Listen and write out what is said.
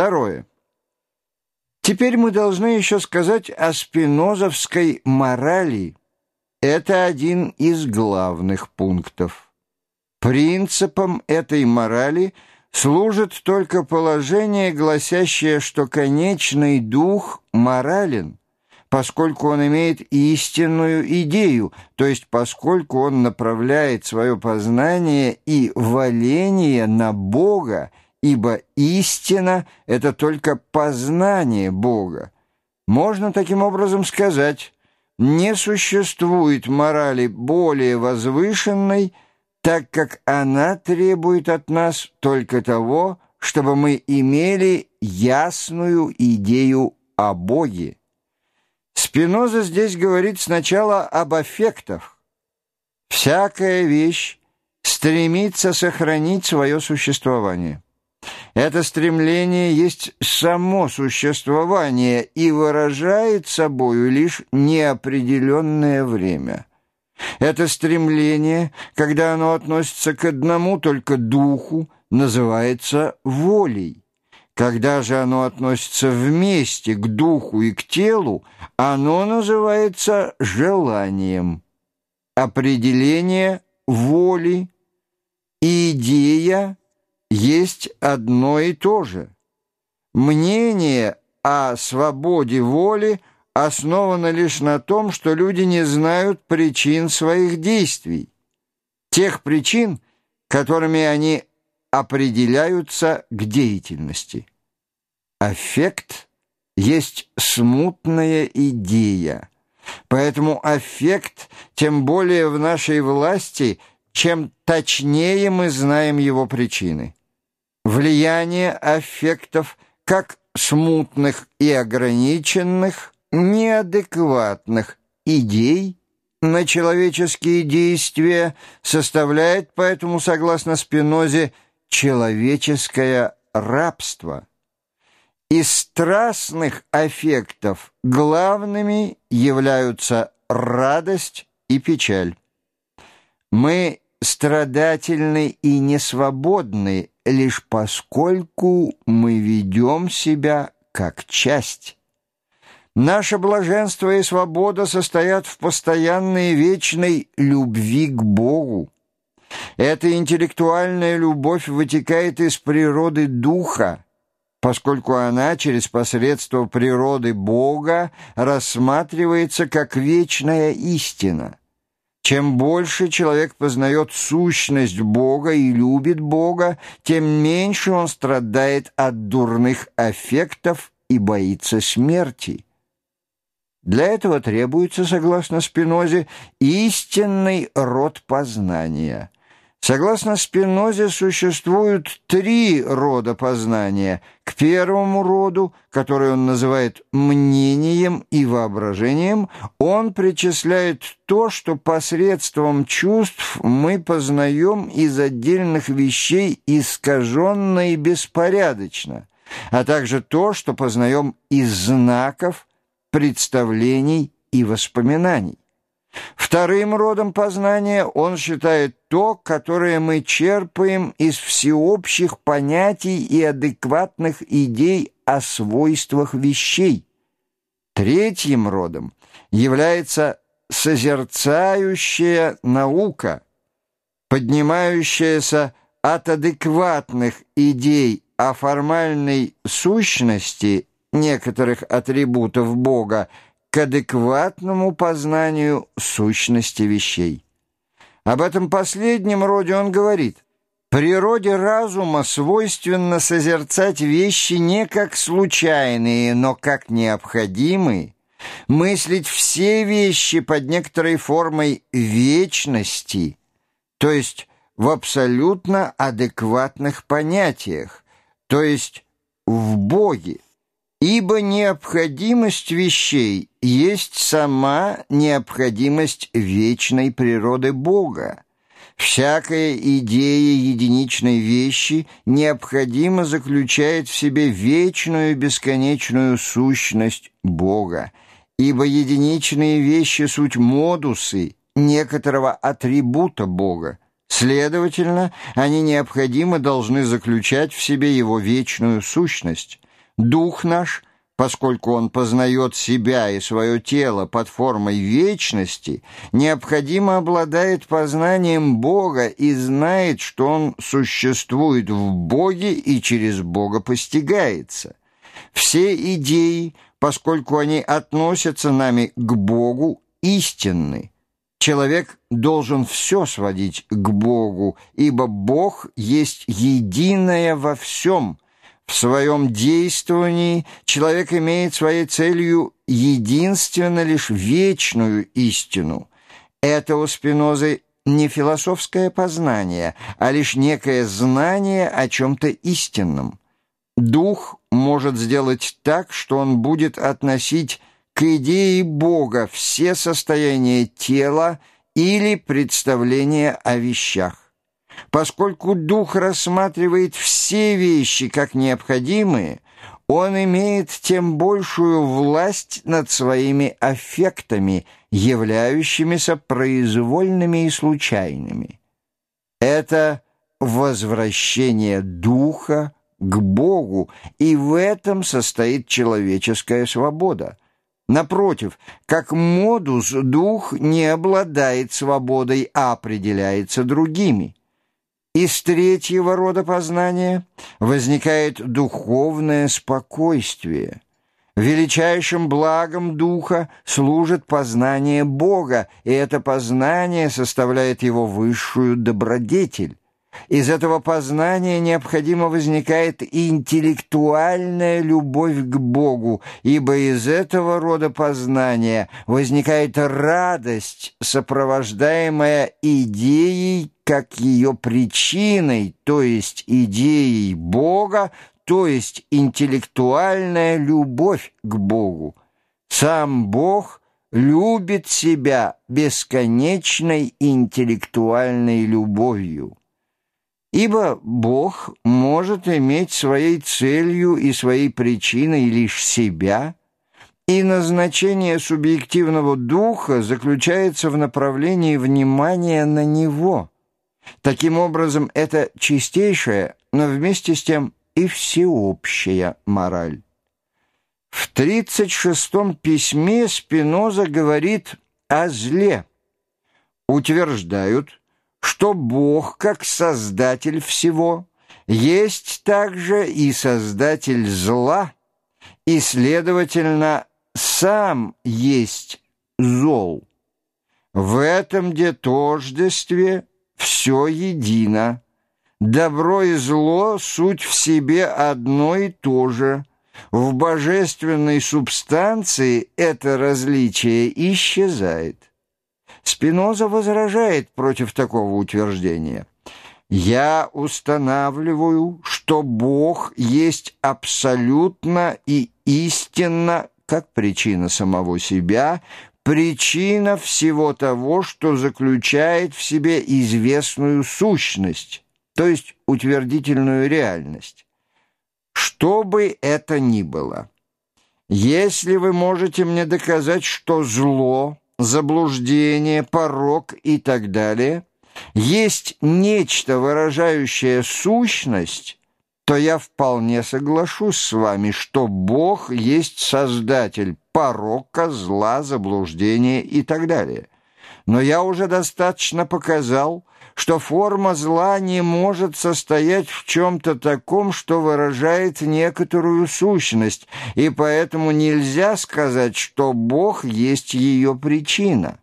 Второе. Теперь мы должны еще сказать о спинозовской морали. Это один из главных пунктов. Принципом этой морали служит только положение, гласящее, что конечный дух морален, поскольку он имеет истинную идею, то есть поскольку он направляет свое познание и валение на Бога ибо истина — это только познание Бога. Можно таким образом сказать, не существует морали более возвышенной, так как она требует от нас только того, чтобы мы имели ясную идею о Боге. Спиноза здесь говорит сначала об аффектах. Всякая вещь стремится сохранить свое существование. Это стремление есть само существование и выражает собою лишь неопределенное время. Это стремление, когда оно относится к одному только духу, называется волей. Когда же оно относится вместе к духу и к телу, оно называется желанием. Определение воли, идея есть одно и то же. Мнение о свободе воли основано лишь на том, что люди не знают причин своих действий, тех причин, которыми они определяются к деятельности. Аффект есть смутная идея, поэтому аффект, тем более в нашей власти, чем точнее мы знаем его причины влияние аффектов как смутных и ограниченных, неадекватных идей на человеческие действия составляет поэтому, согласно Спинозе, человеческое рабство. Из страстных аффектов главными являются радость и печаль. Мы страдательны и несвободны лишь поскольку мы ведем себя как часть. Наше блаженство и свобода состоят в постоянной вечной любви к Богу. Эта интеллектуальная любовь вытекает из природы духа, поскольку она через посредство природы Бога рассматривается как вечная истина. Чем больше человек познает сущность Бога и любит Бога, тем меньше он страдает от дурных аффектов и боится смерти. Для этого требуется, согласно Спинозе, истинный род познания – Согласно Спинозе, существуют три рода познания. К первому роду, который он называет мнением и воображением, он причисляет то, что посредством чувств мы познаем из отдельных вещей искаженно и беспорядочно, а также то, что познаем из знаков, представлений и воспоминаний. Вторым родом познания он считает то, которое мы черпаем из всеобщих понятий и адекватных идей о свойствах вещей. Третьим родом является созерцающая наука, поднимающаяся от адекватных идей о формальной сущности некоторых атрибутов Бога к адекватному познанию сущности вещей. Об этом последнем роде он говорит – Природе разума свойственно созерцать вещи не как случайные, но как необходимые, мыслить все вещи под некоторой формой вечности, то есть в абсолютно адекватных понятиях, то есть в Боге. Ибо необходимость вещей есть сама необходимость вечной природы Бога. Всякая идея единичной вещи необходимо заключает в себе вечную бесконечную сущность Бога, ибо единичные вещи суть модусы некоторого атрибута Бога. Следовательно, они необходимо должны заключать в себе его вечную сущность – Дух наш, поскольку он познает себя и свое тело под формой вечности, необходимо обладает познанием Бога и знает, что он существует в Боге и через Бога постигается. Все идеи, поскольку они относятся нами к Богу, истинны. Человек должен все сводить к Богу, ибо Бог есть единое во всем. В своем действовании человек имеет своей целью единственно лишь вечную истину. Это у Спинозы не философское познание, а лишь некое знание о чем-то истинном. Дух может сделать так, что он будет относить к идее Бога все состояния тела или представления о вещах. Поскольку Дух рассматривает все вещи как необходимые, он имеет тем большую власть над своими аффектами, являющимися произвольными и случайными. Это возвращение Духа к Богу, и в этом состоит человеческая свобода. Напротив, как модус дух не обладает свободой, а определяется другими. Из третьего рода познания возникает духовное спокойствие. Величайшим благом духа служит познание Бога, и это познание составляет его высшую добродетель. Из этого познания необходимо возникает интеллектуальная любовь к Богу, ибо из этого рода познания возникает радость, сопровождаемая идеей как ее причиной, то есть идеей Бога, то есть интеллектуальная любовь к Богу. Сам Бог любит себя бесконечной интеллектуальной любовью. Ибо Бог может иметь своей целью и своей причиной лишь себя, и назначение субъективного духа заключается в направлении внимания на Него. Таким образом, это чистейшая, но вместе с тем и всеобщая мораль. В 36-м письме Спиноза говорит о зле. Утверждают, что Бог, как Создатель всего, есть также и Создатель зла, и, следовательно, сам есть зол. В этом где тождестве все едино. Добро и зло — суть в себе одно и то же. В божественной субстанции это различие исчезает. Спиноза возражает против такого утверждения. «Я устанавливаю, что Бог есть абсолютно и истинно, как причина самого себя, причина всего того, что заключает в себе известную сущность, то есть утвердительную реальность. Что бы это ни было, если вы можете мне доказать, что зло — заблуждение, порок и так далее, есть нечто, выражающее сущность, то я вполне соглашусь с вами, что Бог есть Создатель порока, зла, заблуждения и так далее. Но я уже достаточно показал, что форма зла не может состоять в чем-то таком, что выражает некоторую сущность, и поэтому нельзя сказать, что Бог есть ее причина.